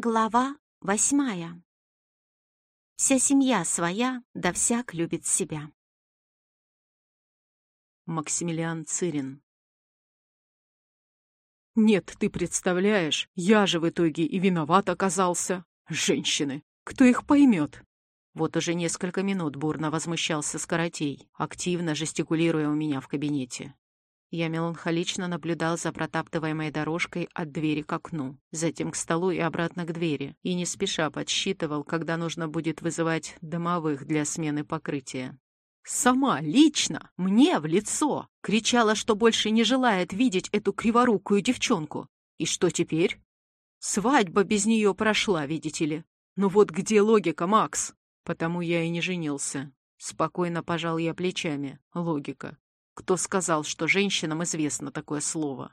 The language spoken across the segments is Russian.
Глава восьмая. Вся семья своя, да всяк любит себя. Максимилиан Цирин. Нет, ты представляешь, я же в итоге и виноват оказался. Женщины, кто их поймет? Вот уже несколько минут бурно возмущался Скоротей, активно жестикулируя у меня в кабинете. Я меланхолично наблюдал за протаптываемой дорожкой от двери к окну, затем к столу и обратно к двери, и не спеша подсчитывал, когда нужно будет вызывать домовых для смены покрытия. Сама, лично, мне в лицо, кричала, что больше не желает видеть эту криворукую девчонку. И что теперь? Свадьба без нее прошла, видите ли. Ну вот где логика, Макс? Потому я и не женился. Спокойно пожал я плечами. Логика. Кто сказал, что женщинам известно такое слово?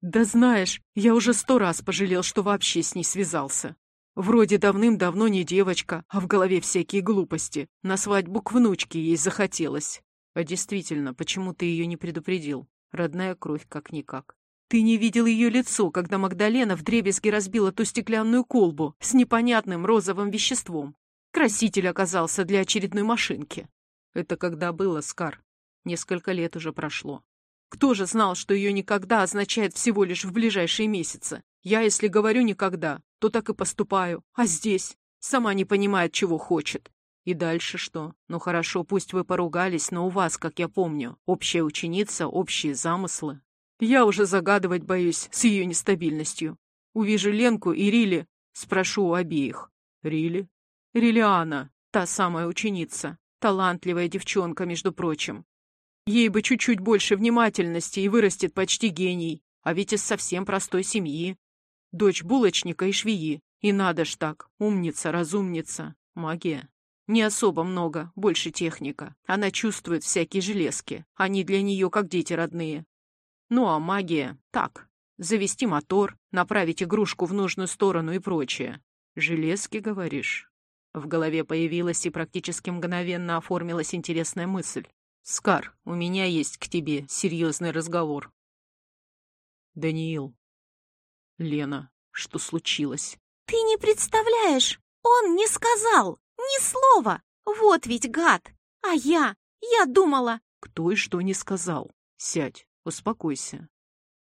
Да знаешь, я уже сто раз пожалел, что вообще с ней связался. Вроде давным-давно не девочка, а в голове всякие глупости. На свадьбу к внучке ей захотелось. А действительно, почему ты ее не предупредил? Родная кровь как-никак. Ты не видел ее лицо, когда Магдалена вдребезги разбила ту стеклянную колбу с непонятным розовым веществом. Краситель оказался для очередной машинки. Это когда было, Скар? Несколько лет уже прошло. Кто же знал, что ее никогда означает всего лишь в ближайшие месяцы? Я, если говорю никогда, то так и поступаю. А здесь? Сама не понимает, чего хочет. И дальше что? Ну хорошо, пусть вы поругались, но у вас, как я помню, общая ученица, общие замыслы. Я уже загадывать боюсь с ее нестабильностью. Увижу Ленку и Рили, спрошу у обеих. Рили? Рилиана, та самая ученица. Талантливая девчонка, между прочим. Ей бы чуть-чуть больше внимательности и вырастет почти гений, а ведь из совсем простой семьи. Дочь булочника и швеи. И надо ж так, умница, разумница, магия. Не особо много, больше техника. Она чувствует всякие железки. Они для нее как дети родные. Ну а магия — так. Завести мотор, направить игрушку в нужную сторону и прочее. Железки, говоришь? В голове появилась и практически мгновенно оформилась интересная мысль. «Скар, у меня есть к тебе серьезный разговор». «Даниил». «Лена, что случилось?» «Ты не представляешь! Он не сказал! Ни слова! Вот ведь гад! А я... Я думала...» «Кто и что не сказал? Сядь, успокойся».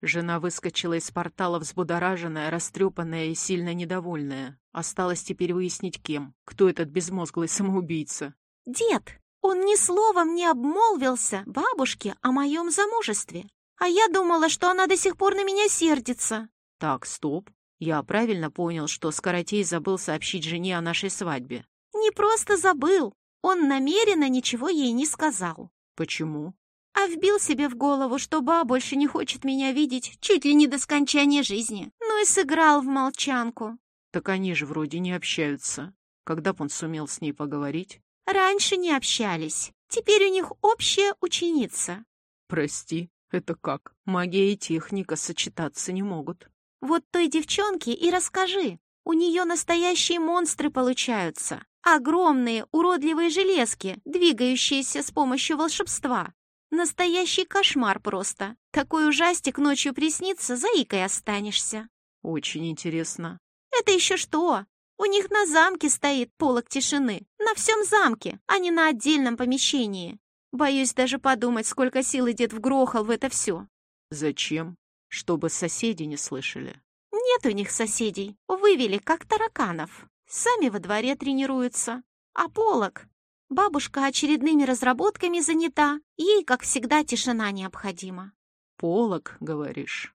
Жена выскочила из портала взбудораженная, растрепанная и сильно недовольная. Осталось теперь выяснить, кем. Кто этот безмозглый самоубийца? «Дед, он ни словом не обмолвился бабушке о моем замужестве. А я думала, что она до сих пор на меня сердится. Так, стоп. Я правильно понял, что Скоротей забыл сообщить жене о нашей свадьбе. Не просто забыл. Он намеренно ничего ей не сказал. Почему? А вбил себе в голову, что ба больше не хочет меня видеть чуть ли не до скончания жизни. Ну и сыграл в молчанку. Так они же вроде не общаются. Когда б он сумел с ней поговорить? Раньше не общались. Теперь у них общая ученица. Прости, это как? Магия и техника сочетаться не могут. Вот той девчонке и расскажи. У нее настоящие монстры получаются. Огромные, уродливые железки, двигающиеся с помощью волшебства. Настоящий кошмар просто. Такой ужастик ночью приснится, заикой останешься. Очень интересно. Это еще что? У них на замке стоит полок тишины. На всем замке, а не на отдельном помещении. Боюсь даже подумать, сколько сил идет в грохол в это все. Зачем? Чтобы соседи не слышали. Нет у них соседей. Вывели, как тараканов. Сами во дворе тренируются. А полок? Бабушка очередными разработками занята. Ей, как всегда, тишина необходима. Полок, говоришь?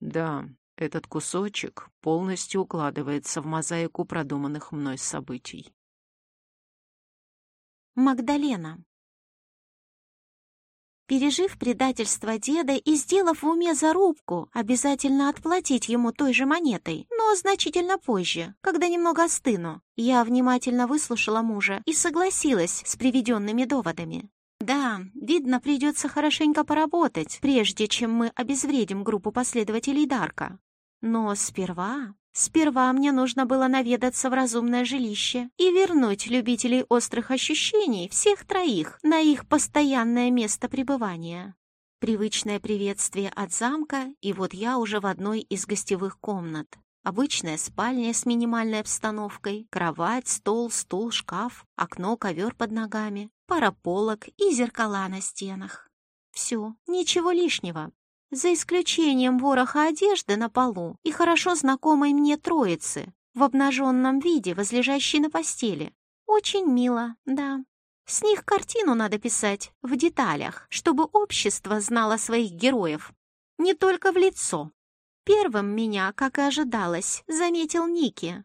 Да, этот кусочек полностью укладывается в мозаику продуманных мной событий. Магдалена Пережив предательство деда и сделав в уме зарубку, обязательно отплатить ему той же монетой, но значительно позже, когда немного остыну, я внимательно выслушала мужа и согласилась с приведенными доводами. Да, видно, придется хорошенько поработать, прежде чем мы обезвредим группу последователей Дарка. Но сперва... Сперва мне нужно было наведаться в разумное жилище и вернуть любителей острых ощущений всех троих на их постоянное место пребывания. Привычное приветствие от замка, и вот я уже в одной из гостевых комнат. Обычная спальня с минимальной обстановкой, кровать, стол, стул, шкаф, окно, ковер под ногами, пара полок и зеркала на стенах. Все, ничего лишнего. За исключением вороха одежды на полу и хорошо знакомой мне троицы в обнаженном виде, возлежащей на постели. Очень мило, да. С них картину надо писать в деталях, чтобы общество знало своих героев. Не только в лицо. Первым меня, как и ожидалось, заметил Ники.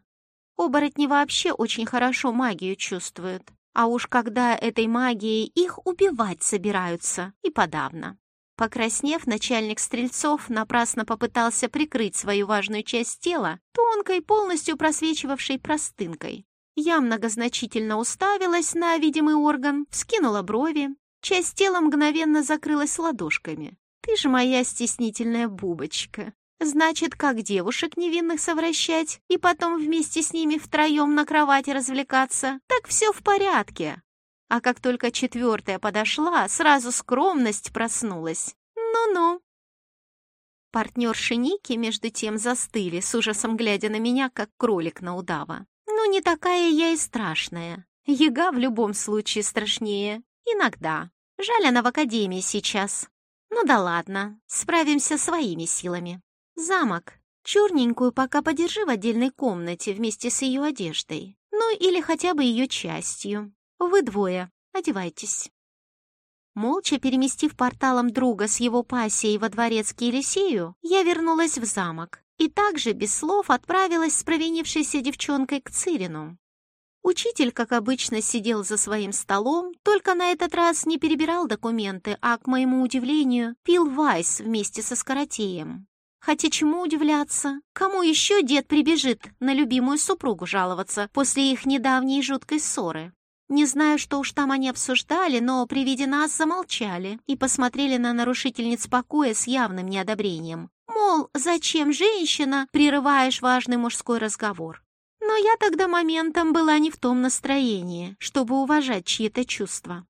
Оборотни вообще очень хорошо магию чувствуют. А уж когда этой магией их убивать собираются, и подавно. Покраснев, начальник стрельцов напрасно попытался прикрыть свою важную часть тела тонкой, полностью просвечивавшей простынкой. Я многозначительно уставилась на видимый орган, вскинула брови. Часть тела мгновенно закрылась ладошками. «Ты же моя стеснительная бубочка!» Значит, как девушек невинных совращать и потом вместе с ними втроем на кровати развлекаться, так все в порядке. А как только четвертая подошла, сразу скромность проснулась. Ну-ну. Партнерши Ники, между тем, застыли, с ужасом глядя на меня, как кролик на удава. Ну, не такая я и страшная. Яга в любом случае страшнее. Иногда. Жаль, она в академии сейчас. Ну да ладно, справимся своими силами. Замок. Черненькую пока подержи в отдельной комнате вместе с ее одеждой. Ну или хотя бы ее частью. Вы двое. Одевайтесь. Молча переместив порталом друга с его пассией во дворец к Елисею, я вернулась в замок и также без слов отправилась с провинившейся девчонкой к Цирину. Учитель, как обычно, сидел за своим столом, только на этот раз не перебирал документы, а, к моему удивлению, пил вайс вместе со Скоротеем. Хотя чему удивляться? Кому еще дед прибежит на любимую супругу жаловаться после их недавней жуткой ссоры? Не знаю, что уж там они обсуждали, но при виде нас замолчали и посмотрели на нарушительниц покоя с явным неодобрением. Мол, зачем женщина, прерываешь важный мужской разговор? Но я тогда моментом была не в том настроении, чтобы уважать чьи-то чувства.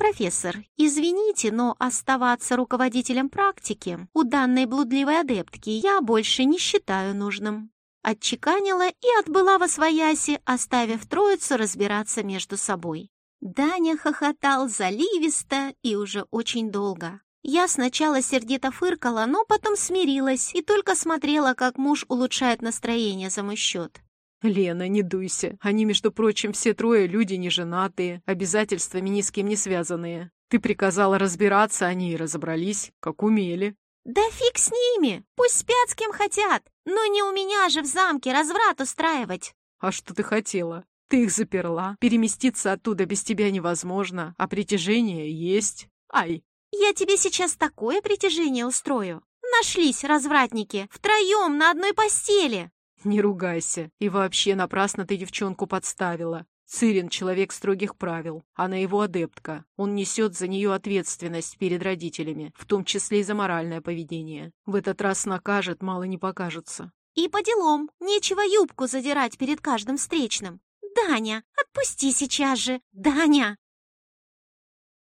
«Профессор, извините, но оставаться руководителем практики у данной блудливой адептки я больше не считаю нужным». Отчеканила и отбыла во свояси, оставив троицу разбираться между собой. Даня хохотал заливисто и уже очень долго. Я сначала сердито фыркала, но потом смирилась и только смотрела, как муж улучшает настроение за мой счет. «Лена, не дуйся. Они, между прочим, все трое люди неженатые, обязательствами ни с кем не связанные. Ты приказала разбираться, они и разобрались, как умели». «Да фиг с ними! Пусть спят с кем хотят! Но не у меня же в замке разврат устраивать!» «А что ты хотела? Ты их заперла. Переместиться оттуда без тебя невозможно, а притяжение есть. Ай!» «Я тебе сейчас такое притяжение устрою. Нашлись развратники, втроем на одной постели!» «Не ругайся. И вообще напрасно ты девчонку подставила. Цирин — человек строгих правил. Она его адептка. Он несет за нее ответственность перед родителями, в том числе и за моральное поведение. В этот раз накажет, мало не покажется». «И по делам. Нечего юбку задирать перед каждым встречным. Даня, отпусти сейчас же! Даня!»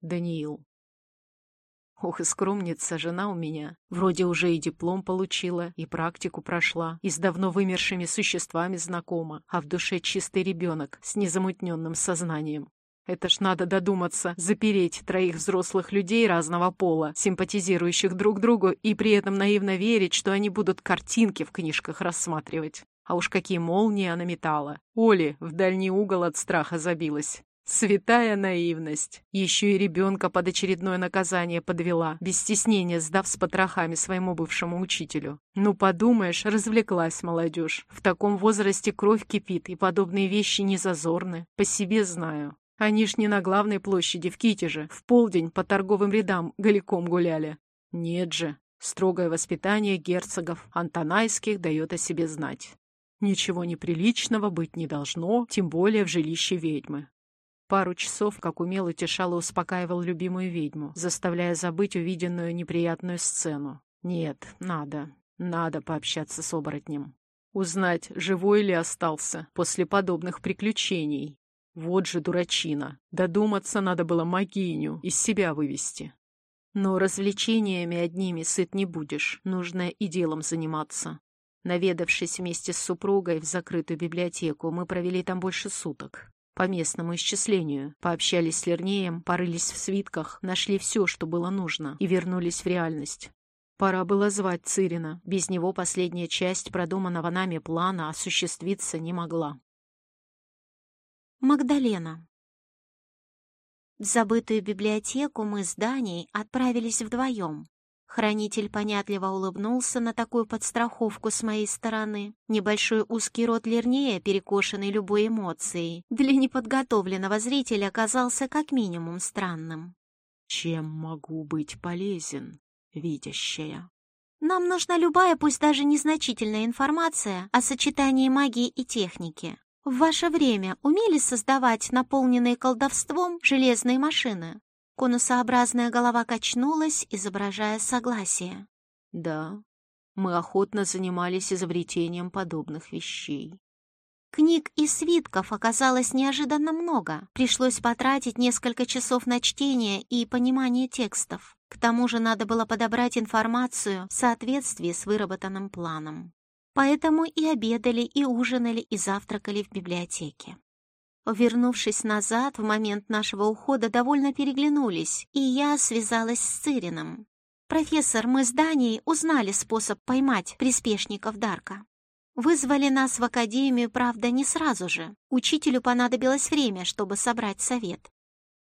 Даниил. Ох, и скромница жена у меня. Вроде уже и диплом получила, и практику прошла, и с давно вымершими существами знакома, а в душе чистый ребенок с незамутненным сознанием. Это ж надо додуматься, запереть троих взрослых людей разного пола, симпатизирующих друг другу, и при этом наивно верить, что они будут картинки в книжках рассматривать. А уж какие молнии она метала. Оли в дальний угол от страха забилась. Святая наивность. Еще и ребенка под очередное наказание подвела, без стеснения сдав с потрохами своему бывшему учителю. Ну, подумаешь, развлеклась молодежь. В таком возрасте кровь кипит, и подобные вещи не зазорны. По себе знаю. Они ж не на главной площади в Китеже, в полдень по торговым рядам голиком гуляли. Нет же, строгое воспитание герцогов Антонайских дает о себе знать. Ничего неприличного быть не должно, тем более в жилище ведьмы. Пару часов, как умел, утешал и успокаивал любимую ведьму, заставляя забыть увиденную неприятную сцену. Нет, надо, надо пообщаться с оборотнем. Узнать, живой ли остался после подобных приключений. Вот же дурачина. Додуматься надо было магиню, из себя вывести. Но развлечениями одними сыт не будешь, нужно и делом заниматься. Наведавшись вместе с супругой в закрытую библиотеку, мы провели там больше суток. По местному исчислению. Пообщались с Лернеем, порылись в свитках, нашли все, что было нужно, и вернулись в реальность. Пора было звать Цирина. Без него последняя часть продуманного нами плана осуществиться не могла. Магдалена. В забытую библиотеку мы с Даней отправились вдвоем. Хранитель понятливо улыбнулся на такую подстраховку с моей стороны. Небольшой узкий рот Лернея, перекошенный любой эмоцией, для неподготовленного зрителя оказался как минимум странным. «Чем могу быть полезен, видящая?» «Нам нужна любая, пусть даже незначительная информация о сочетании магии и техники. В ваше время умели создавать наполненные колдовством железные машины?» Конусообразная голова качнулась, изображая согласие. Да, мы охотно занимались изобретением подобных вещей. Книг и свитков оказалось неожиданно много. Пришлось потратить несколько часов на чтение и понимание текстов. К тому же надо было подобрать информацию в соответствии с выработанным планом. Поэтому и обедали, и ужинали, и завтракали в библиотеке. Вернувшись назад, в момент нашего ухода довольно переглянулись, и я связалась с Цирином. «Профессор, мы с Данией узнали способ поймать приспешников Дарка. Вызвали нас в академию, правда, не сразу же. Учителю понадобилось время, чтобы собрать совет.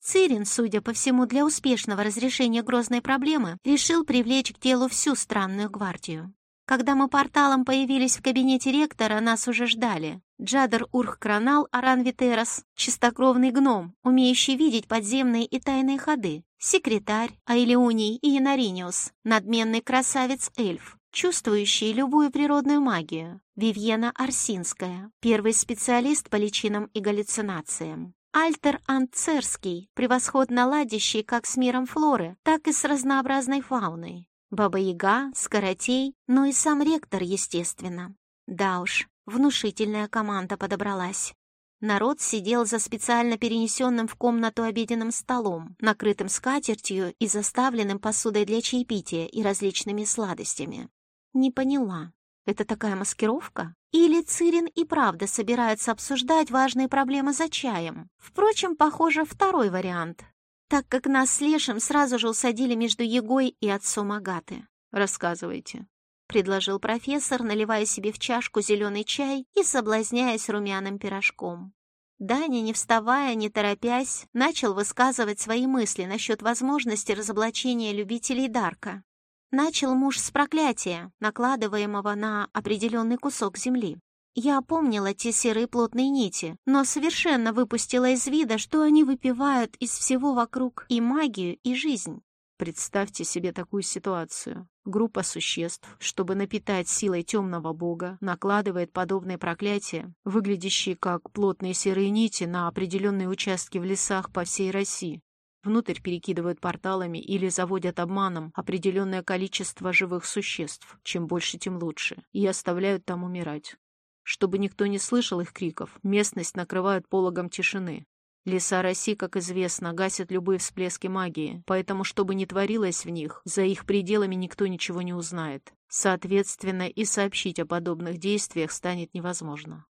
Цирин, судя по всему, для успешного разрешения грозной проблемы, решил привлечь к делу всю странную гвардию. Когда мы порталом появились в кабинете ректора, нас уже ждали. Джадер Урх-Кранал Аранвитерас, чистокровный гном, умеющий видеть подземные и тайные ходы, секретарь Айлеуний и Янариниус, надменный красавец-эльф, чувствующий любую природную магию, Вивьена Арсинская, первый специалист по личинам и галлюцинациям. Альтер Анцерский, превосходно ладящий как с миром флоры, так и с разнообразной фауной. Баба-яга, Скоротей, ну и сам ректор, естественно. Да уж, внушительная команда подобралась. Народ сидел за специально перенесенным в комнату обеденным столом, накрытым скатертью и заставленным посудой для чаепития и различными сладостями. Не поняла, это такая маскировка? Или Цирин и правда собирается обсуждать важные проблемы за чаем? Впрочем, похоже, второй вариант так как нас с Лешем сразу же усадили между Егой и отцом Агаты. «Рассказывайте», — предложил профессор, наливая себе в чашку зеленый чай и соблазняясь румяным пирожком. Даня, не вставая, не торопясь, начал высказывать свои мысли насчет возможности разоблачения любителей Дарка. Начал муж с проклятия, накладываемого на определенный кусок земли. Я помнила те серые плотные нити, но совершенно выпустила из вида, что они выпивают из всего вокруг и магию, и жизнь. Представьте себе такую ситуацию. Группа существ, чтобы напитать силой темного бога, накладывает подобные проклятия, выглядящие как плотные серые нити на определенные участки в лесах по всей России. Внутрь перекидывают порталами или заводят обманом определенное количество живых существ, чем больше, тем лучше, и оставляют там умирать. Чтобы никто не слышал их криков, местность накрывают пологом тишины. Леса России, как известно, гасят любые всплески магии, поэтому, что бы ни творилось в них, за их пределами никто ничего не узнает. Соответственно, и сообщить о подобных действиях станет невозможно.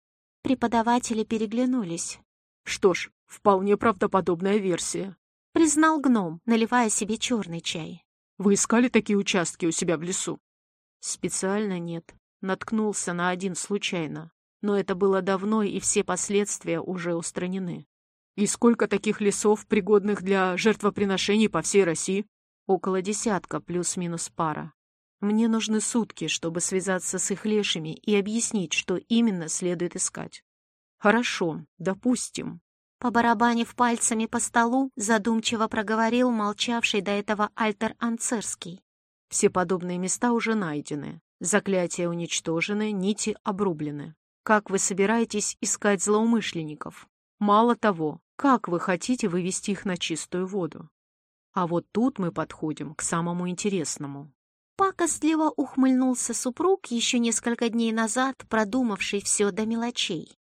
Преподаватели переглянулись. «Что ж, вполне правдоподобная версия», — признал гном, наливая себе черный чай. «Вы искали такие участки у себя в лесу?» «Специально нет наткнулся на один случайно, но это было давно, и все последствия уже устранены. И сколько таких лесов, пригодных для жертвоприношений по всей России? Около десятка, плюс-минус пара. Мне нужны сутки, чтобы связаться с их лешими и объяснить, что именно следует искать. Хорошо, допустим. Побарабанив пальцами по столу, задумчиво проговорил молчавший до этого Альтер Анцерский. Все подобные места уже найдены. Заклятия уничтожены, нити обрублены. Как вы собираетесь искать злоумышленников? Мало того, как вы хотите вывести их на чистую воду? А вот тут мы подходим к самому интересному. Пакостливо ухмыльнулся супруг, еще несколько дней назад продумавший все до мелочей.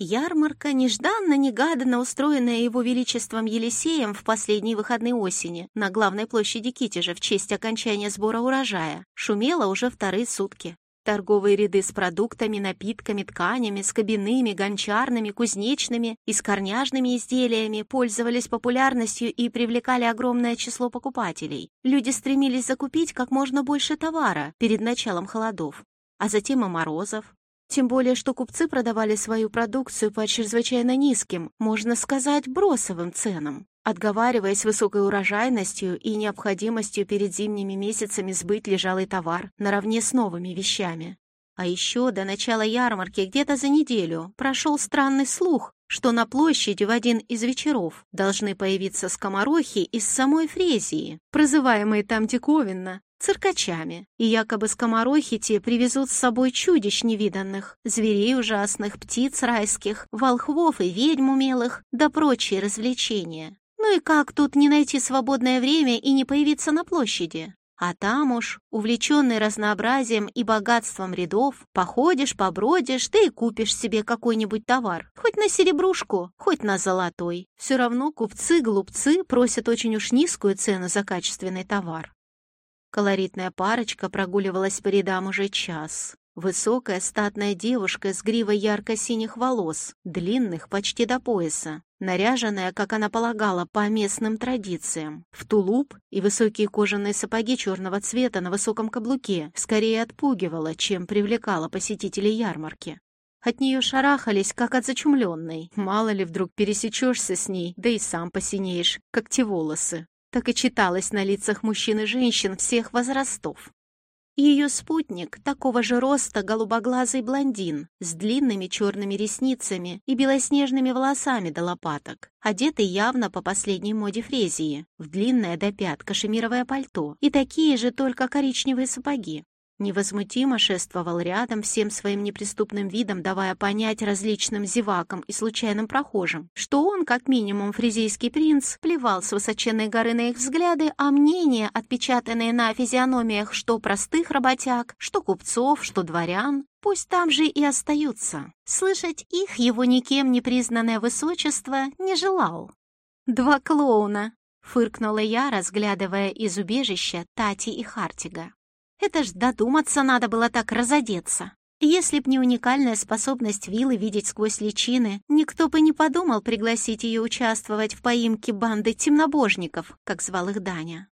Ярмарка, нежданно-негаданно устроенная его величеством Елисеем в последние выходные осени на главной площади Китежа в честь окончания сбора урожая, шумела уже вторые сутки. Торговые ряды с продуктами, напитками, тканями, скобяными, гончарными, кузнечными и скорняжными изделиями пользовались популярностью и привлекали огромное число покупателей. Люди стремились закупить как можно больше товара перед началом холодов, а затем и морозов. Тем более, что купцы продавали свою продукцию по чрезвычайно низким, можно сказать, бросовым ценам отговариваясь высокой урожайностью и необходимостью перед зимними месяцами сбыть лежалый товар наравне с новыми вещами. А еще до начала ярмарки где-то за неделю прошел странный слух, что на площади в один из вечеров должны появиться скоморохи из самой Фрезии, прозываемые там диковинно циркачами, и якобы скоморохи те привезут с собой чудищ невиданных, зверей ужасных, птиц райских, волхвов и ведьм умелых, да прочие развлечения. Ну и как тут не найти свободное время и не появиться на площади? А там уж, увлеченный разнообразием и богатством рядов, походишь, побродишь, ты и купишь себе какой-нибудь товар. Хоть на серебрушку, хоть на золотой. Все равно купцы-глупцы просят очень уж низкую цену за качественный товар. Колоритная парочка прогуливалась по рядам уже час. Высокая статная девушка с гривой ярко-синих волос, длинных почти до пояса, наряженная, как она полагала, по местным традициям, в тулуп и высокие кожаные сапоги черного цвета на высоком каблуке, скорее отпугивала, чем привлекала посетителей ярмарки. От нее шарахались, как от зачумленной. Мало ли вдруг пересечешься с ней, да и сам посинеешь, как те волосы. Так и читалось на лицах мужчин и женщин всех возрастов. Ее спутник, такого же роста голубоглазый блондин, с длинными черными ресницами и белоснежными волосами до лопаток, одетый явно по последней моде Фрезии, в длинное до пят кашемировое пальто и такие же только коричневые сапоги невозмутимо шествовал рядом, всем своим неприступным видом давая понять различным зевакам и случайным прохожим, что он, как минимум фризийский принц, плевал с высоченной горы на их взгляды, а мнения, отпечатанные на физиономиях что простых работяг, что купцов, что дворян, пусть там же и остаются. Слышать их его никем не признанное высочество не желал. «Два клоуна!» — фыркнула я, разглядывая из убежища Тати и Хартига. Это ж додуматься надо было так разодеться. Если б не уникальная способность Виллы видеть сквозь личины, никто бы не подумал пригласить ее участвовать в поимке банды темнобожников, как звал их Даня.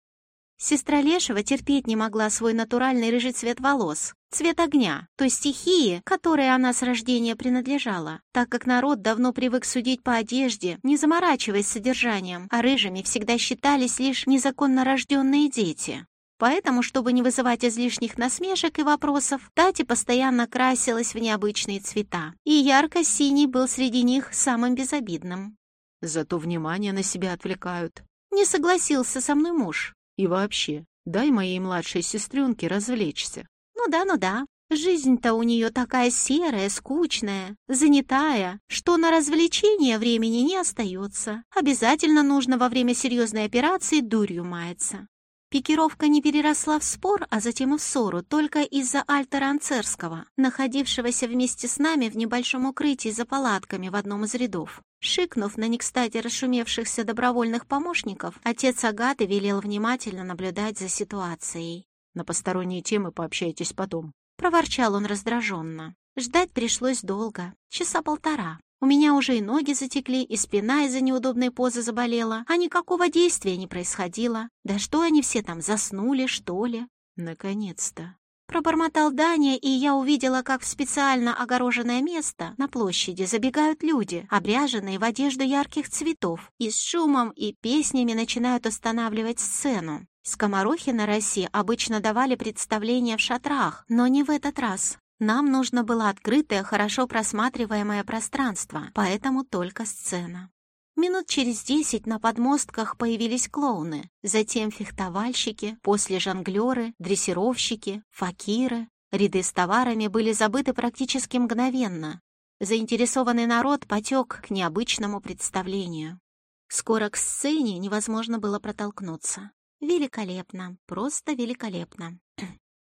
Сестра Лешева терпеть не могла свой натуральный рыжий цвет волос, цвет огня, той стихии, которой она с рождения принадлежала, так как народ давно привык судить по одежде, не заморачиваясь содержанием, а рыжими всегда считались лишь незаконно рожденные дети. Поэтому, чтобы не вызывать излишних насмешек и вопросов, Тати постоянно красилась в необычные цвета, и ярко-синий был среди них самым безобидным. Зато внимание на себя отвлекают. Не согласился со мной муж. И вообще, дай моей младшей сестренке развлечься. Ну да, ну да. Жизнь-то у нее такая серая, скучная, занятая, что на развлечения времени не остается. Обязательно нужно во время серьезной операции дурью маяться. Пикировка не переросла в спор, а затем и в ссору, только из-за Альтера Анцерского, находившегося вместе с нами в небольшом укрытии за палатками в одном из рядов. Шикнув на некстати расшумевшихся добровольных помощников, отец Агаты велел внимательно наблюдать за ситуацией. «На посторонние темы пообщайтесь потом», — проворчал он раздраженно. Ждать пришлось долго, часа полтора. У меня уже и ноги затекли, и спина из-за неудобной позы заболела, а никакого действия не происходило. Да что они все там, заснули, что ли? Наконец-то. Пробормотал Даня, и я увидела, как в специально огороженное место на площади забегают люди, обряженные в одежду ярких цветов, и с шумом и песнями начинают останавливать сцену. Скоморохи на России обычно давали представления в шатрах, но не в этот раз. Нам нужно было открытое, хорошо просматриваемое пространство, поэтому только сцена. Минут через десять на подмостках появились клоуны, затем фехтовальщики, после жонглеры, дрессировщики, факиры. Ряды с товарами были забыты практически мгновенно. Заинтересованный народ потек к необычному представлению. Скоро к сцене невозможно было протолкнуться. Великолепно, просто великолепно.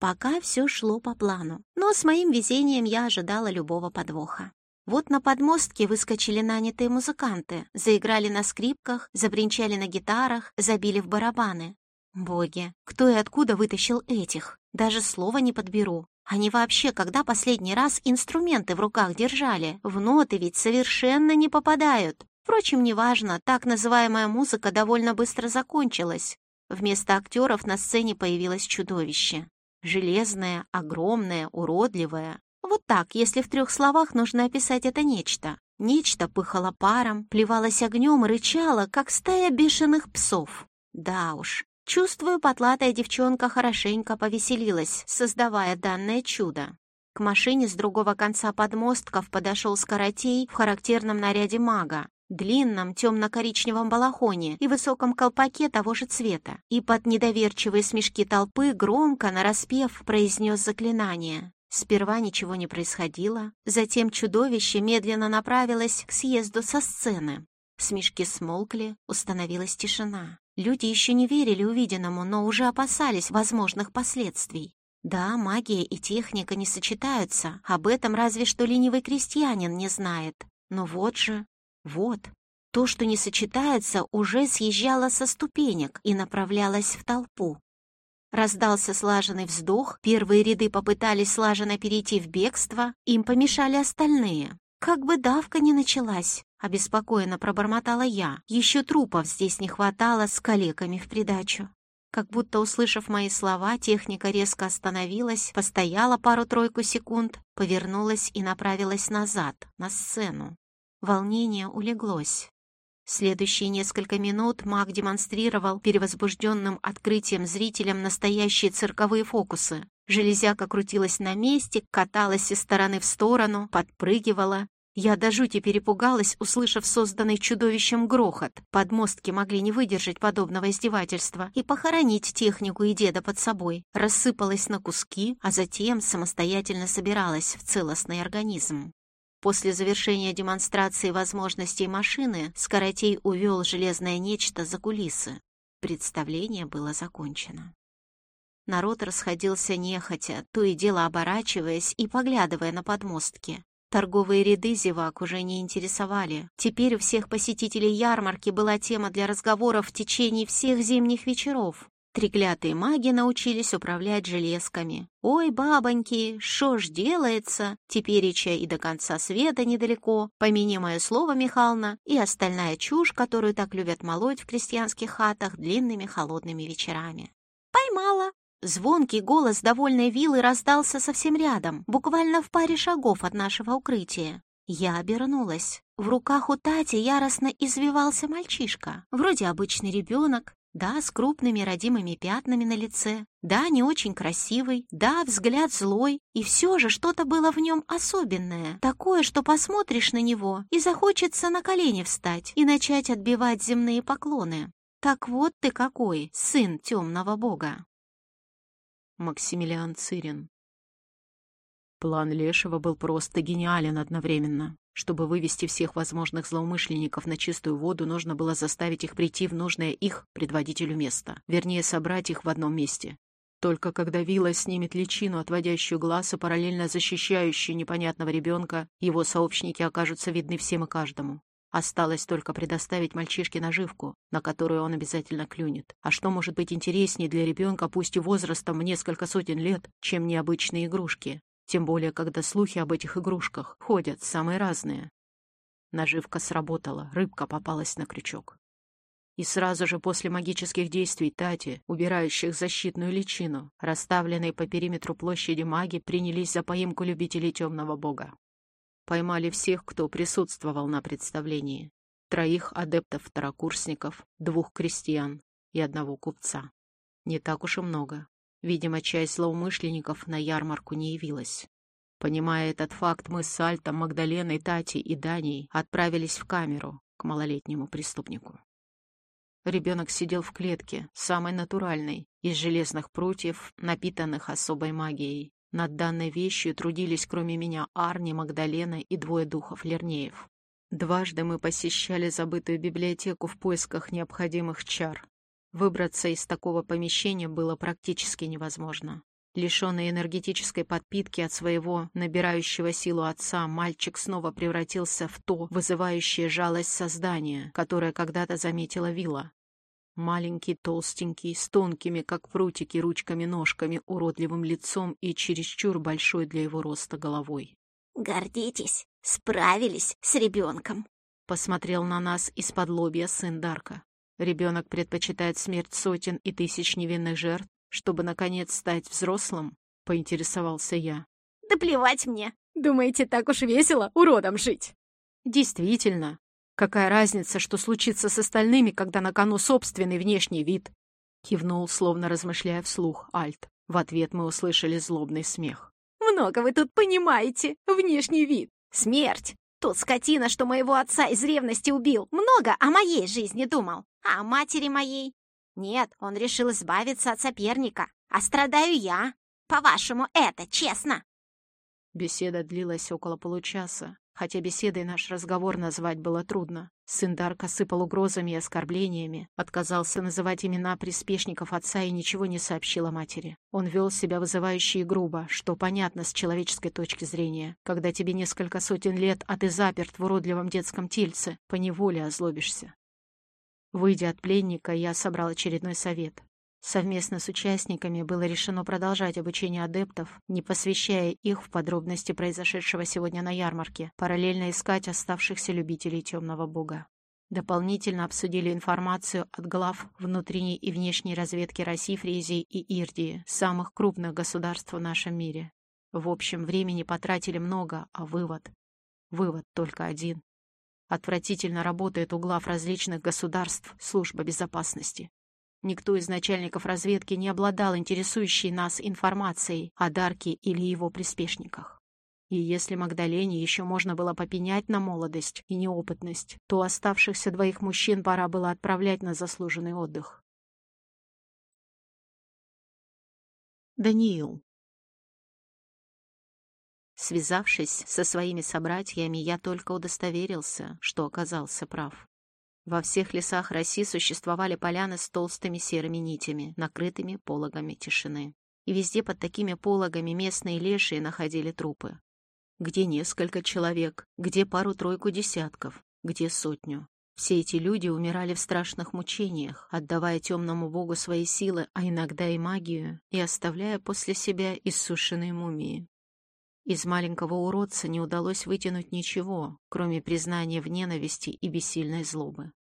Пока все шло по плану, но с моим везением я ожидала любого подвоха. Вот на подмостке выскочили нанятые музыканты, заиграли на скрипках, забринчали на гитарах, забили в барабаны. Боги, кто и откуда вытащил этих? Даже слова не подберу. Они вообще когда последний раз инструменты в руках держали? В ноты ведь совершенно не попадают. Впрочем, неважно, так называемая музыка довольно быстро закончилась. Вместо актеров на сцене появилось чудовище. Железное, огромное, уродливое. Вот так, если в трех словах нужно описать это нечто. Нечто пыхало паром, плевалось огнем и рычало, как стая бешеных псов. Да уж, чувствую, потлатая девчонка хорошенько повеселилась, создавая данное чудо. К машине с другого конца подмостков подошел Скоротей в характерном наряде мага, длинном темно-коричневом балахоне и высоком колпаке того же цвета, и под недоверчивые смешки толпы громко, нараспев, произнес заклинание. Сперва ничего не происходило, затем чудовище медленно направилось к съезду со сцены. Смешки смолкли, установилась тишина. Люди еще не верили увиденному, но уже опасались возможных последствий. Да, магия и техника не сочетаются, об этом разве что ленивый крестьянин не знает. Но вот же, вот, то, что не сочетается, уже съезжало со ступенек и направлялось в толпу. Раздался слаженный вздох, первые ряды попытались слаженно перейти в бегство, им помешали остальные. Как бы давка не началась, обеспокоенно пробормотала я. Еще трупов здесь не хватало с калеками в придачу. Как будто, услышав мои слова, техника резко остановилась, постояла пару-тройку секунд, повернулась и направилась назад, на сцену. Волнение улеглось. Следующие несколько минут маг демонстрировал перевозбужденным открытием зрителям настоящие цирковые фокусы. Железяка крутилась на месте, каталась из стороны в сторону, подпрыгивала. Я до жути перепугалась, услышав созданный чудовищем грохот. Подмостки могли не выдержать подобного издевательства и похоронить технику и деда под собой. Рассыпалась на куски, а затем самостоятельно собиралась в целостный организм. После завершения демонстрации возможностей машины Скоротей увел железное нечто за кулисы. Представление было закончено. Народ расходился нехотя, то и дело оборачиваясь и поглядывая на подмостки. Торговые ряды зевак уже не интересовали. Теперь у всех посетителей ярмарки была тема для разговоров в течение всех зимних вечеров. Треклятые маги научились управлять железками. Ой, бабоньки, шо ж делается? Тепереча и до конца света недалеко. Помяни мое слово, Михална, и остальная чушь, которую так любят молоть в крестьянских хатах длинными холодными вечерами. Поймала. Звонкий голос довольной вилы раздался совсем рядом, буквально в паре шагов от нашего укрытия. Я обернулась. В руках у Тати яростно извивался мальчишка. Вроде обычный ребенок, да, с крупными родимыми пятнами на лице. Да, не очень красивый. Да, взгляд злой. И все же что-то было в нем особенное. Такое, что посмотришь на него и захочется на колени встать и начать отбивать земные поклоны. Так вот ты какой, сын темного бога. Максимилиан Цирин План Лешего был просто гениален одновременно. Чтобы вывести всех возможных злоумышленников на чистую воду, нужно было заставить их прийти в нужное их предводителю место, вернее, собрать их в одном месте. Только когда Вилла снимет личину, отводящую глаз и параллельно защищающую непонятного ребенка, его сообщники окажутся видны всем и каждому. Осталось только предоставить мальчишке наживку, на которую он обязательно клюнет. А что может быть интереснее для ребенка, пусть и возрастом в несколько сотен лет, чем необычные игрушки? Тем более, когда слухи об этих игрушках ходят самые разные. Наживка сработала, рыбка попалась на крючок. И сразу же после магических действий Тати, убирающих защитную личину, расставленные по периметру площади маги, принялись за поимку любителей темного бога. Поймали всех, кто присутствовал на представлении. Троих адептов-второкурсников, двух крестьян и одного купца. Не так уж и много. Видимо, часть злоумышленников на ярмарку не явилась. Понимая этот факт, мы с Сальтом, Магдаленой, Тати и Даней отправились в камеру к малолетнему преступнику. Ребенок сидел в клетке, самой натуральной, из железных прутьев, напитанных особой магией. Над данной вещью трудились кроме меня Арни, Магдалена и двое духов Лернеев. Дважды мы посещали забытую библиотеку в поисках необходимых чар. Выбраться из такого помещения было практически невозможно. Лишенный энергетической подпитки от своего набирающего силу отца, мальчик снова превратился в то вызывающее жалость создание, которое когда-то заметила Вилла. Маленький, толстенький, с тонкими, как прутики, ручками-ножками, уродливым лицом и чересчур большой для его роста головой. «Гордитесь, справились с ребенком», — посмотрел на нас из-под лобья сын Дарка. Ребенок предпочитает смерть сотен и тысяч невинных жертв, чтобы, наконец, стать взрослым, — поинтересовался я. «Да плевать мне. Думаете, так уж весело уродом жить?» Действительно. Какая разница, что случится с остальными, когда на кону собственный внешний вид? Кивнул, словно размышляя вслух, Альт. В ответ мы услышали злобный смех. «Много вы тут понимаете. Внешний вид. Смерть. Тот скотина, что моего отца из ревности убил, много о моей жизни думал. А матери моей? Нет, он решил избавиться от соперника. А страдаю я. По-вашему, это честно?» Беседа длилась около получаса, хотя беседой наш разговор назвать было трудно. Сын Дарка сыпал угрозами и оскорблениями, отказался называть имена приспешников отца и ничего не сообщил о матери. Он вел себя вызывающе и грубо, что понятно с человеческой точки зрения. Когда тебе несколько сотен лет, а ты заперт в уродливом детском тельце, поневоле озлобишься. Выйдя от пленника, я собрал очередной совет. Совместно с участниками было решено продолжать обучение адептов, не посвящая их в подробности произошедшего сегодня на ярмарке, параллельно искать оставшихся любителей темного бога. Дополнительно обсудили информацию от глав внутренней и внешней разведки России, Фризии и Ирдии, самых крупных государств в нашем мире. В общем, времени потратили много, а вывод? Вывод только один. Отвратительно работает у глав различных государств служба безопасности. Никто из начальников разведки не обладал интересующей нас информацией о Дарке или его приспешниках. И если Магдалене еще можно было попенять на молодость и неопытность, то оставшихся двоих мужчин пора было отправлять на заслуженный отдых. Даниил Связавшись со своими собратьями, я только удостоверился, что оказался прав. Во всех лесах России существовали поляны с толстыми серыми нитями, накрытыми пологами тишины. И везде под такими пологами местные лешие находили трупы. Где несколько человек, где пару-тройку десятков, где сотню. Все эти люди умирали в страшных мучениях, отдавая темному богу свои силы, а иногда и магию, и оставляя после себя иссушенные мумии. Из маленького уродца не удалось вытянуть ничего, кроме признания в ненависти и бессильной злобы.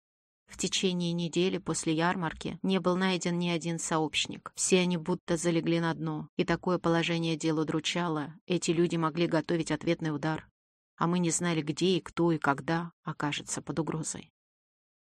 В течение недели после ярмарки не был найден ни один сообщник. Все они будто залегли на дно, и такое положение дел удручало. Эти люди могли готовить ответный удар. А мы не знали, где и кто и когда окажется под угрозой.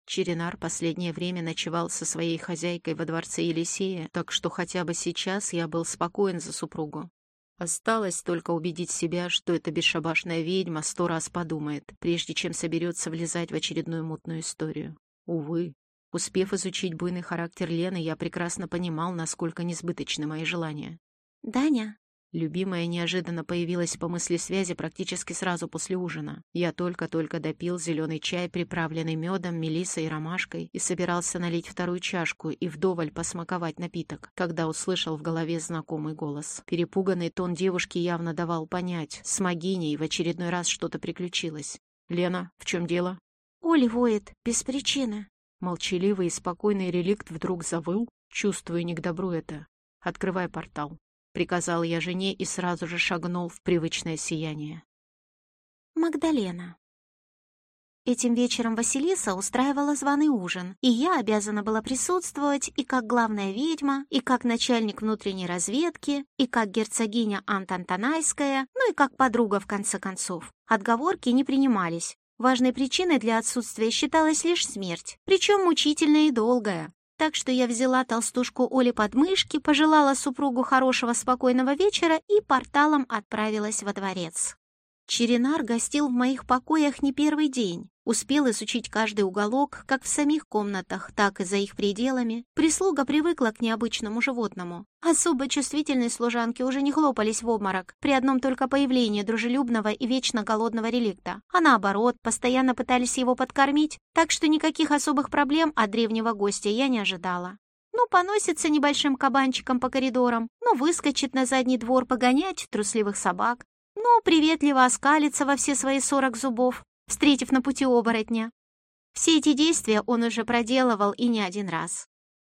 Черенар последнее время ночевал со своей хозяйкой во дворце Елисея, так что хотя бы сейчас я был спокоен за супругу. Осталось только убедить себя, что эта бесшабашная ведьма сто раз подумает, прежде чем соберется влезать в очередную мутную историю. Увы, успев изучить буйный характер Лены, я прекрасно понимал, насколько несбыточны мои желания. «Даня?» Любимая неожиданно появилась по мысли связи практически сразу после ужина. Я только-только допил зеленый чай, приправленный медом, мелиссой и ромашкой, и собирался налить вторую чашку и вдоволь посмаковать напиток, когда услышал в голове знакомый голос. Перепуганный тон девушки явно давал понять, с могиней в очередной раз что-то приключилось. «Лена, в чем дело?» Оля воет, без причины. Молчаливый и спокойный реликт вдруг завыл. Чувствую не к добру это. Открывай портал. Приказал я жене и сразу же шагнул в привычное сияние. Магдалена. Этим вечером Василиса устраивала званый ужин, и я обязана была присутствовать и как главная ведьма, и как начальник внутренней разведки, и как герцогиня Антантанайская, ну и как подруга в конце концов. Отговорки не принимались. Важной причиной для отсутствия считалась лишь смерть, причем мучительная и долгая. Так что я взяла толстушку Оли под мышки, пожелала супругу хорошего спокойного вечера и порталом отправилась во дворец. Черенар гостил в моих покоях не первый день. Успел изучить каждый уголок, как в самих комнатах, так и за их пределами. Прислуга привыкла к необычному животному. Особо чувствительные служанки уже не хлопались в обморок при одном только появлении дружелюбного и вечно голодного реликта, а наоборот, постоянно пытались его подкормить, так что никаких особых проблем от древнего гостя я не ожидала. Ну, поносится небольшим кабанчиком по коридорам, ну, выскочит на задний двор погонять трусливых собак, ну, приветливо оскалится во все свои сорок зубов, встретив на пути оборотня. Все эти действия он уже проделывал и не один раз.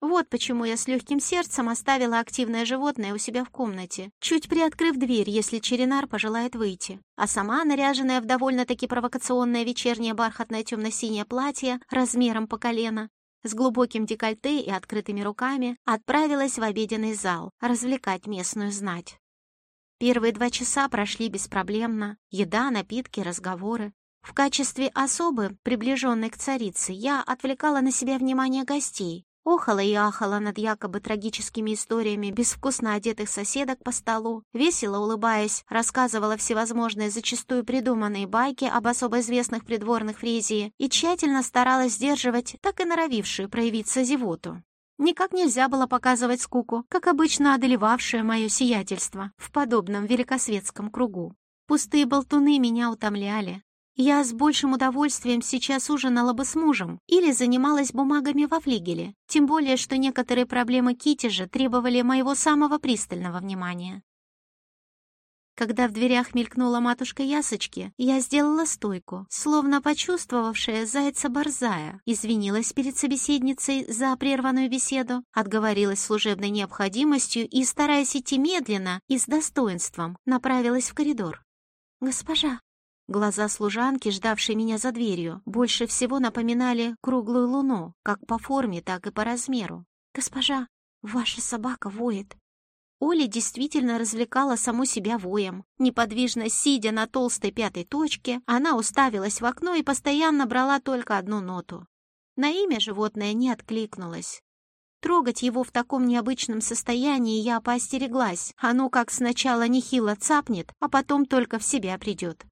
Вот почему я с легким сердцем оставила активное животное у себя в комнате, чуть приоткрыв дверь, если Черенар пожелает выйти. А сама, наряженная в довольно-таки провокационное вечернее бархатное темно-синее платье размером по колено, с глубоким декольте и открытыми руками, отправилась в обеденный зал развлекать местную знать. Первые два часа прошли беспроблемно. Еда, напитки, разговоры. В качестве особы, приближенной к царице, я отвлекала на себя внимание гостей, охала и ахала над якобы трагическими историями безвкусно одетых соседок по столу, весело улыбаясь, рассказывала всевозможные зачастую придуманные байки об особо известных придворных Фризии и тщательно старалась сдерживать так и норовившую проявиться зевоту. Никак нельзя было показывать скуку, как обычно одолевавшее мое сиятельство в подобном великосветском кругу. Пустые болтуны меня утомляли. Я с большим удовольствием сейчас ужинала бы с мужем или занималась бумагами во флигеле, тем более, что некоторые проблемы Кити же требовали моего самого пристального внимания. Когда в дверях мелькнула матушка Ясочки, я сделала стойку, словно почувствовавшая зайца-борзая, извинилась перед собеседницей за прерванную беседу, отговорилась служебной необходимостью и, стараясь идти медленно и с достоинством, направилась в коридор. «Госпожа!» Глаза служанки, ждавшей меня за дверью, больше всего напоминали круглую луну, как по форме, так и по размеру. «Госпожа, ваша собака воет!» Оля действительно развлекала саму себя воем. Неподвижно сидя на толстой пятой точке, она уставилась в окно и постоянно брала только одну ноту. На имя животное не откликнулось. Трогать его в таком необычном состоянии я поостереглась. Оно как сначала нехило цапнет, а потом только в себя придет.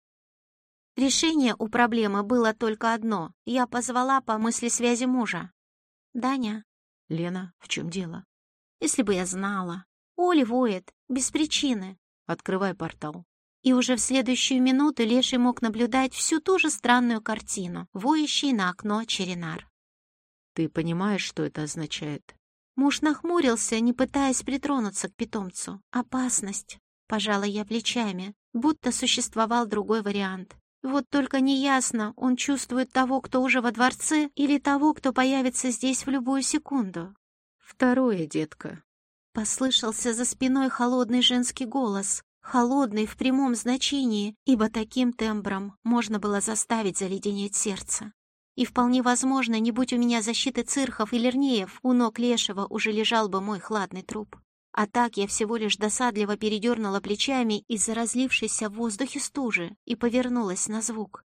Решение у проблемы было только одно. Я позвала по мысли связи мужа. «Даня». «Лена, в чем дело?» «Если бы я знала». Оля воет, без причины. Открывай портал. И уже в следующую минуту Леший мог наблюдать всю ту же странную картину, воющий на окно Черенар. Ты понимаешь, что это означает? Муж нахмурился, не пытаясь притронуться к питомцу. Опасность. Пожала я плечами, будто существовал другой вариант. Вот только неясно, он чувствует того, кто уже во дворце, или того, кто появится здесь в любую секунду. Второе, детка. Послышался за спиной холодный женский голос, холодный в прямом значении, ибо таким тембром можно было заставить заледенеть сердце. И вполне возможно, не будь у меня защиты цирхов и лернеев, у ног Лешего уже лежал бы мой хладный труп. А так я всего лишь досадливо передернула плечами из-за разлившейся в воздухе стужи и повернулась на звук.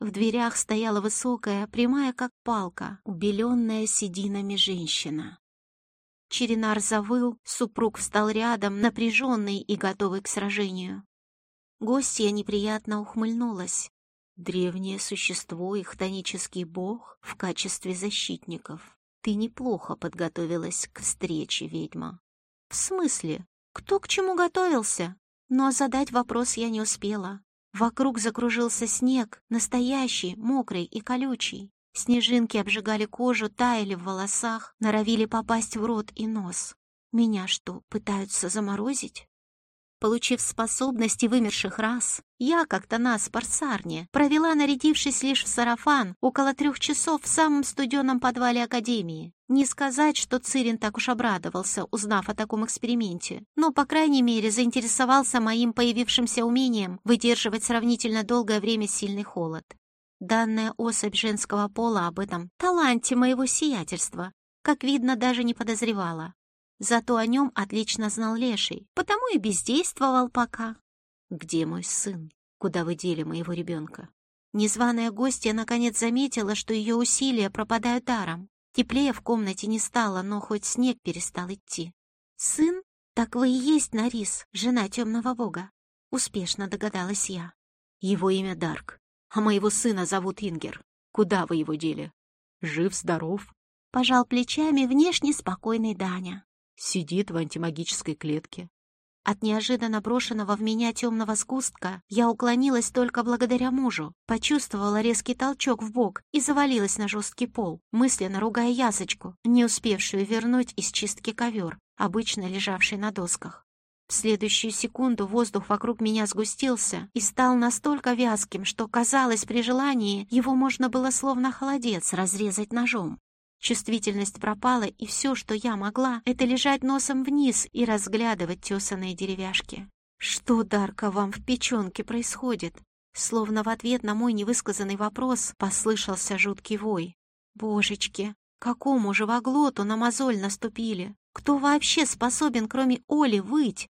В дверях стояла высокая, прямая как палка, убеленная сединами женщина. Черенар завыл, супруг встал рядом, напряженный и готовый к сражению. Гостья неприятно ухмыльнулась. Древнее существо и хтонический бог в качестве защитников. Ты неплохо подготовилась к встрече, ведьма. В смысле? Кто к чему готовился? Но задать вопрос я не успела. Вокруг закружился снег, настоящий, мокрый и колючий. Снежинки обжигали кожу, таяли в волосах, норовили попасть в рот и нос. Меня что, пытаются заморозить? Получив способности вымерших рас, я как-то на спарсарне провела, нарядившись лишь в сарафан, около трех часов в самом студеном подвале Академии. Не сказать, что Цирин так уж обрадовался, узнав о таком эксперименте, но, по крайней мере, заинтересовался моим появившимся умением выдерживать сравнительно долгое время сильный холод. Данная особь женского пола об этом таланте моего сиятельства, как видно, даже не подозревала. Зато о нем отлично знал Леший, потому и бездействовал пока. «Где мой сын? Куда вы дели моего ребенка?» Незваная гостья наконец заметила, что ее усилия пропадают даром. Теплее в комнате не стало, но хоть снег перестал идти. «Сын? Так вы и есть Нарис, жена темного бога?» Успешно догадалась я. Его имя Дарк. А моего сына зовут Ингер. Куда вы его дели? Жив-здоров?» Пожал плечами внешне спокойный Даня. Сидит в антимагической клетке. От неожиданно брошенного в меня темного сгустка я уклонилась только благодаря мужу, почувствовала резкий толчок в бок и завалилась на жесткий пол, мысленно ругая ясочку, не успевшую вернуть из чистки ковер, обычно лежавший на досках. В следующую секунду воздух вокруг меня сгустился и стал настолько вязким, что, казалось, при желании его можно было словно холодец разрезать ножом. Чувствительность пропала, и все, что я могла, это лежать носом вниз и разглядывать тесанные деревяшки. Что, Дарка, вам в печенке происходит? Словно в ответ на мой невысказанный вопрос послышался жуткий вой. Божечки, какому живоглоту на мозоль наступили? Кто вообще способен, кроме Оли, выть?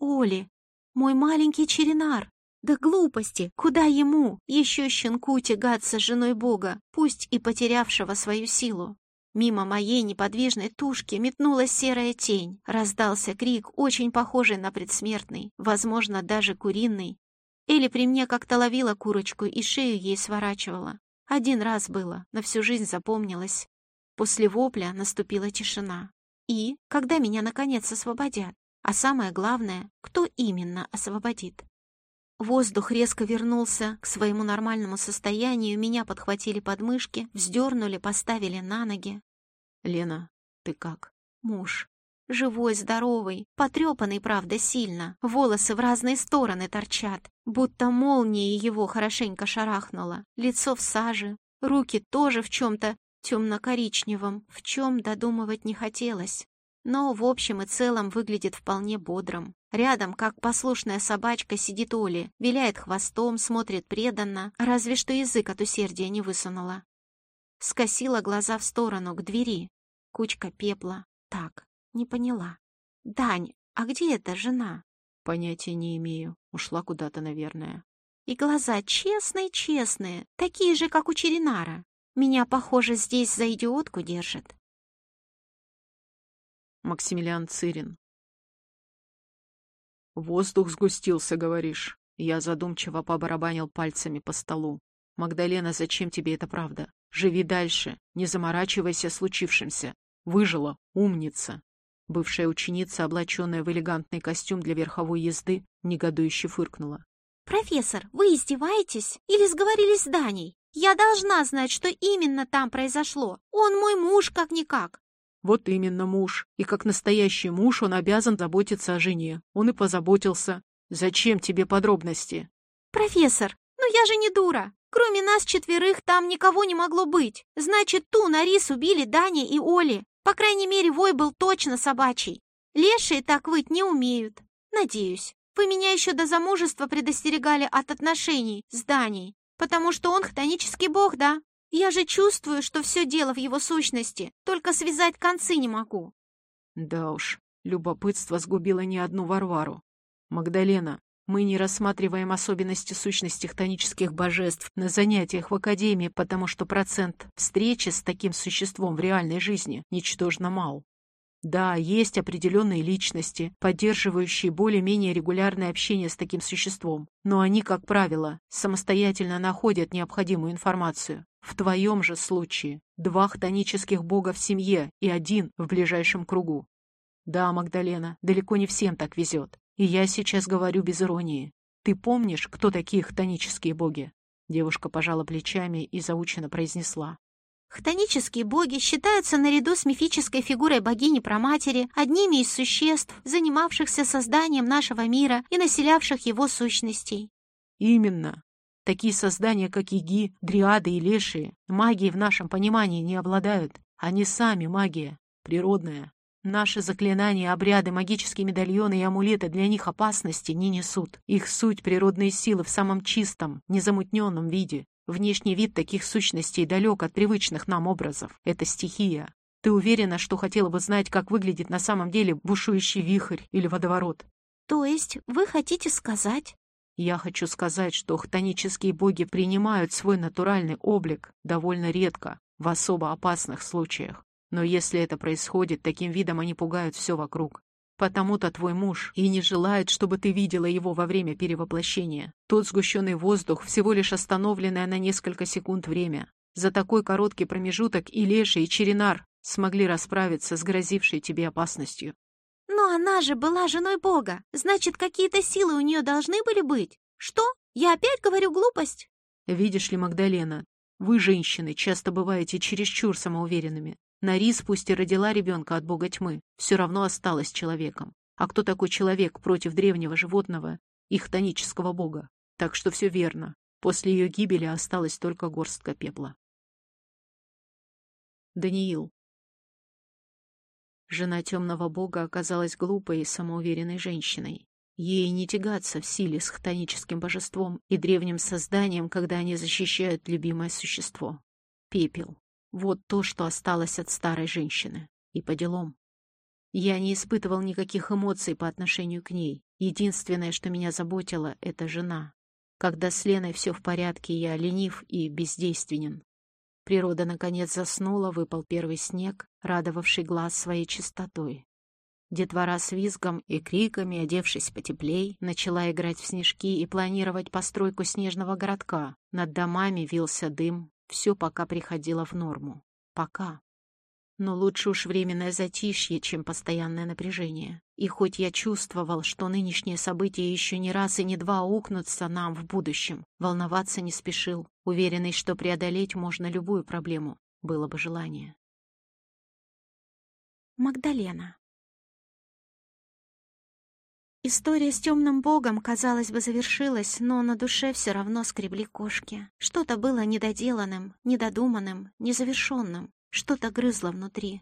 Оли, мой маленький черенар. Да глупости, куда ему, еще щенку, тягаться с женой Бога, пусть и потерявшего свою силу? Мимо моей неподвижной тушки метнулась серая тень. Раздался крик, очень похожий на предсмертный, возможно, даже куриный. Или при мне как-то ловила курочку и шею ей сворачивала. Один раз было, на всю жизнь запомнилось. После вопля наступила тишина. И когда меня наконец освободят? А самое главное, кто именно освободит? Воздух резко вернулся к своему нормальному состоянию, меня подхватили подмышки, вздернули, поставили на ноги. «Лена, ты как?» «Муж. Живой, здоровый, потрепанный, правда, сильно. Волосы в разные стороны торчат, будто молнией его хорошенько шарахнуло. Лицо в саже, руки тоже в чем-то темно-коричневом, в чем додумывать не хотелось. Но в общем и целом выглядит вполне бодрым. Рядом, как послушная собачка, сидит Оли, виляет хвостом, смотрит преданно, разве что язык от усердия не высунула. Скосила глаза в сторону, к двери. Кучка пепла. Так, не поняла. «Дань, а где эта жена?» «Понятия не имею. Ушла куда-то, наверное». «И глаза честные-честные, такие же, как у Черенара. Меня, похоже, здесь за идиотку держат». Максимилиан Цирин. «Воздух сгустился, говоришь?» Я задумчиво побарабанил пальцами по столу. «Магдалена, зачем тебе это правда? Живи дальше, не заморачивайся случившимся. Выжила, умница. Бывшая ученица, облаченная в элегантный костюм для верховой езды, негодующе фыркнула. «Профессор, вы издеваетесь? Или сговорились с Даней? Я должна знать, что именно там произошло. Он мой муж, как-никак». «Вот именно муж. И как настоящий муж он обязан заботиться о жене. Он и позаботился. Зачем тебе подробности?» «Профессор, ну я же не дура. Кроме нас четверых там никого не могло быть. Значит, ту Нарис убили Даня и Оли. По крайней мере, вой был точно собачий. Лешие так выть не умеют. Надеюсь. Вы меня еще до замужества предостерегали от отношений с Даней, потому что он хтонический бог, да? Я же чувствую, что все дело в его сущности, только связать концы не могу. Да уж, любопытство сгубило не одну Варвару. Магдалена, мы не рассматриваем особенности сущности хтонических божеств на занятиях в Академии, потому что процент встречи с таким существом в реальной жизни ничтожно мал. Да, есть определенные личности, поддерживающие более-менее регулярное общение с таким существом, но они, как правило, самостоятельно находят необходимую информацию. В твоем же случае два хтонических бога в семье и один в ближайшем кругу. Да, Магдалена, далеко не всем так везет. И я сейчас говорю без иронии. Ты помнишь, кто такие хтонические боги?» Девушка пожала плечами и заученно произнесла. Хтонические боги считаются наряду с мифической фигурой богини-проматери одними из существ, занимавшихся созданием нашего мира и населявших его сущностей. Именно. Такие создания, как Иги, Дриады и Лешие, магией в нашем понимании не обладают. Они сами магия, природная. Наши заклинания, обряды, магические медальоны и амулеты для них опасности не несут. Их суть — природные силы в самом чистом, незамутненном виде. Внешний вид таких сущностей далек от привычных нам образов. Это стихия. Ты уверена, что хотела бы знать, как выглядит на самом деле бушующий вихрь или водоворот? То есть вы хотите сказать? Я хочу сказать, что хтонические боги принимают свой натуральный облик довольно редко, в особо опасных случаях. Но если это происходит, таким видом они пугают все вокруг. Потому-то твой муж и не желает, чтобы ты видела его во время перевоплощения. Тот сгущенный воздух — всего лишь остановленное на несколько секунд время. За такой короткий промежуток и Леша, и Черенар смогли расправиться с грозившей тебе опасностью. Но она же была женой Бога. Значит, какие-то силы у нее должны были быть. Что? Я опять говорю глупость? Видишь ли, Магдалена, вы, женщины, часто бываете чересчур самоуверенными. Нарис, пусть и родила ребенка от бога тьмы, все равно осталась человеком. А кто такой человек против древнего животного, их тонического бога? Так что все верно. После ее гибели осталась только горстка пепла. Даниил. Жена темного бога оказалась глупой и самоуверенной женщиной. Ей не тягаться в силе с хтоническим божеством и древним созданием, когда они защищают любимое существо. Пепел. Вот то, что осталось от старой женщины. И по делам. Я не испытывал никаких эмоций по отношению к ней. Единственное, что меня заботило, — это жена. Когда с Леной все в порядке, я ленив и бездейственен. Природа, наконец, заснула, выпал первый снег, радовавший глаз своей чистотой. Детвора с визгом и криками, одевшись потеплей, начала играть в снежки и планировать постройку снежного городка. Над домами вился дым, все пока приходило в норму. Пока. Но лучше уж временное затишье, чем постоянное напряжение. И хоть я чувствовал, что нынешние события еще не раз и не два укнутся нам в будущем, волноваться не спешил, уверенный, что преодолеть можно любую проблему, было бы желание. Магдалена История с темным богом, казалось бы, завершилась, но на душе все равно скребли кошки. Что-то было недоделанным, недодуманным, незавершенным, что-то грызло внутри.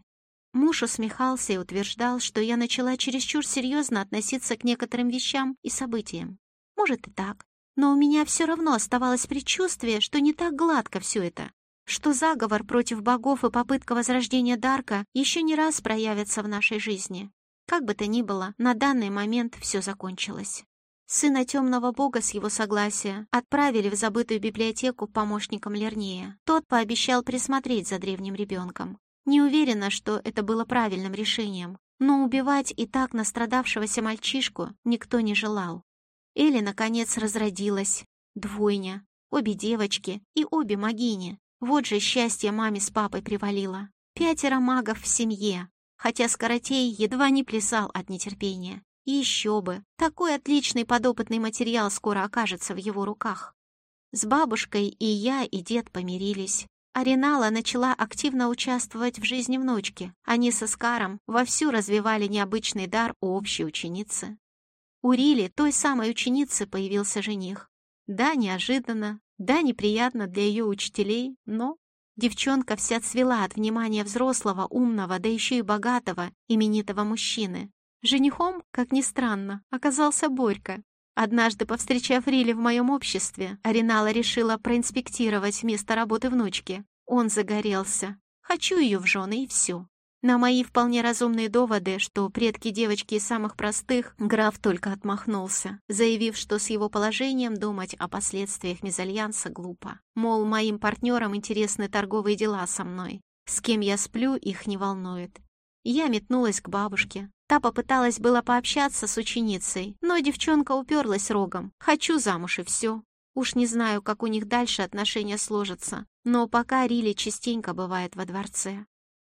Муж усмехался и утверждал, что я начала чересчур серьезно относиться к некоторым вещам и событиям. Может и так, но у меня все равно оставалось предчувствие, что не так гладко все это, что заговор против богов и попытка возрождения Дарка еще не раз проявятся в нашей жизни. Как бы то ни было, на данный момент все закончилось. Сына темного бога с его согласия отправили в забытую библиотеку помощником Лернея. Тот пообещал присмотреть за древним ребенком. Не уверена, что это было правильным решением, но убивать и так настрадавшегося мальчишку никто не желал. Элли, наконец, разродилась. Двойня. Обе девочки и обе магини. Вот же счастье маме с папой привалило. Пятеро магов в семье хотя Скоротей едва не плясал от нетерпения. еще бы, такой отличный подопытный материал скоро окажется в его руках. С бабушкой и я, и дед помирились. Аринала начала активно участвовать в жизни внучки. Они со Скаром вовсю развивали необычный дар у общей ученицы. У Рили, той самой ученицы, появился жених. Да, неожиданно, да, неприятно для ее учителей, но Девчонка вся цвела от внимания взрослого, умного, да еще и богатого, именитого мужчины. Женихом, как ни странно, оказался Борька. Однажды, повстречав Рили в моем обществе, Аринала решила проинспектировать место работы внучки. Он загорелся. Хочу ее в жены и все. На мои вполне разумные доводы, что предки девочки из самых простых, граф только отмахнулся, заявив, что с его положением думать о последствиях мезальянса глупо. Мол, моим партнерам интересны торговые дела со мной. С кем я сплю, их не волнует. Я метнулась к бабушке. Та попыталась было пообщаться с ученицей, но девчонка уперлась рогом. «Хочу замуж и все». Уж не знаю, как у них дальше отношения сложатся, но пока Рили частенько бывает во дворце.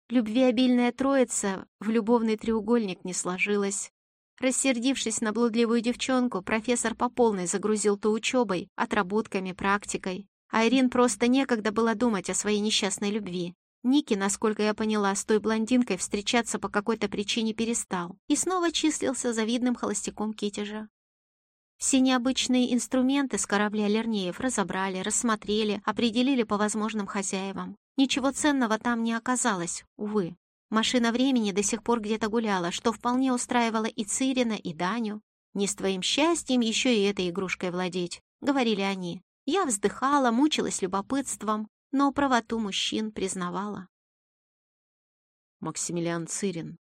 Любвеобильная троица в любовный треугольник не сложилась. Рассердившись на блудливую девчонку, профессор по полной загрузил то учебой, отработками, практикой. А Ирин просто некогда было думать о своей несчастной любви. Ники, насколько я поняла, с той блондинкой встречаться по какой-то причине перестал и снова числился завидным холостяком Китежа. Все необычные инструменты с корабля Лернеев разобрали, рассмотрели, определили по возможным хозяевам. Ничего ценного там не оказалось, увы. Машина времени до сих пор где-то гуляла, что вполне устраивало и Цирина, и Даню. «Не с твоим счастьем еще и этой игрушкой владеть», — говорили они. Я вздыхала, мучилась любопытством, но правоту мужчин признавала. Максимилиан Цирин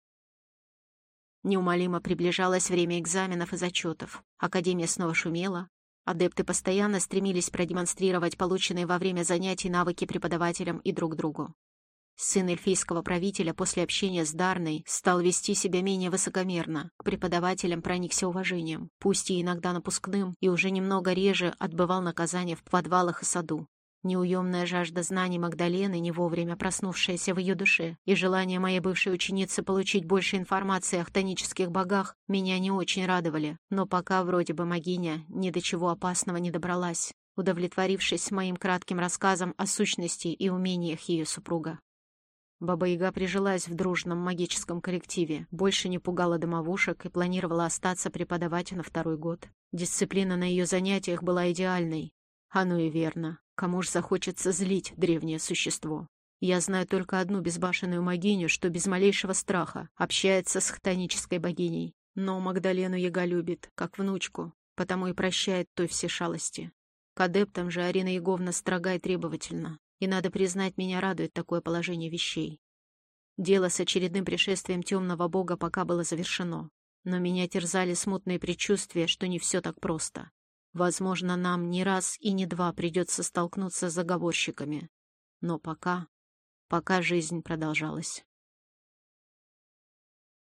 Неумолимо приближалось время экзаменов и зачетов. Академия снова шумела, Адепты постоянно стремились продемонстрировать полученные во время занятий навыки преподавателям и друг другу. Сын эльфийского правителя после общения с Дарной стал вести себя менее высокомерно, к преподавателям проникся уважением, пусть и иногда напускным, и уже немного реже отбывал наказание в подвалах и саду. Неуемная жажда знаний Магдалены, не вовремя проснувшаяся в ее душе, и желание моей бывшей ученицы получить больше информации о хтонических богах меня не очень радовали, но пока вроде бы магиня ни до чего опасного не добралась, удовлетворившись моим кратким рассказом о сущности и умениях ее супруга. Баба-Яга прижилась в дружном магическом коллективе, больше не пугала домовушек и планировала остаться преподавать на второй год. Дисциплина на ее занятиях была идеальной. Оно и верно. Кому ж захочется злить древнее существо? Я знаю только одну безбашенную могиню, что без малейшего страха общается с хтонической богиней. Но Магдалену Яга любит, как внучку, потому и прощает той все шалости. К адептам же Арина Яговна строга и требовательна, и, надо признать, меня радует такое положение вещей. Дело с очередным пришествием темного бога пока было завершено, но меня терзали смутные предчувствия, что не все так просто. Возможно, нам не раз и не два придется столкнуться с заговорщиками. Но пока... пока жизнь продолжалась.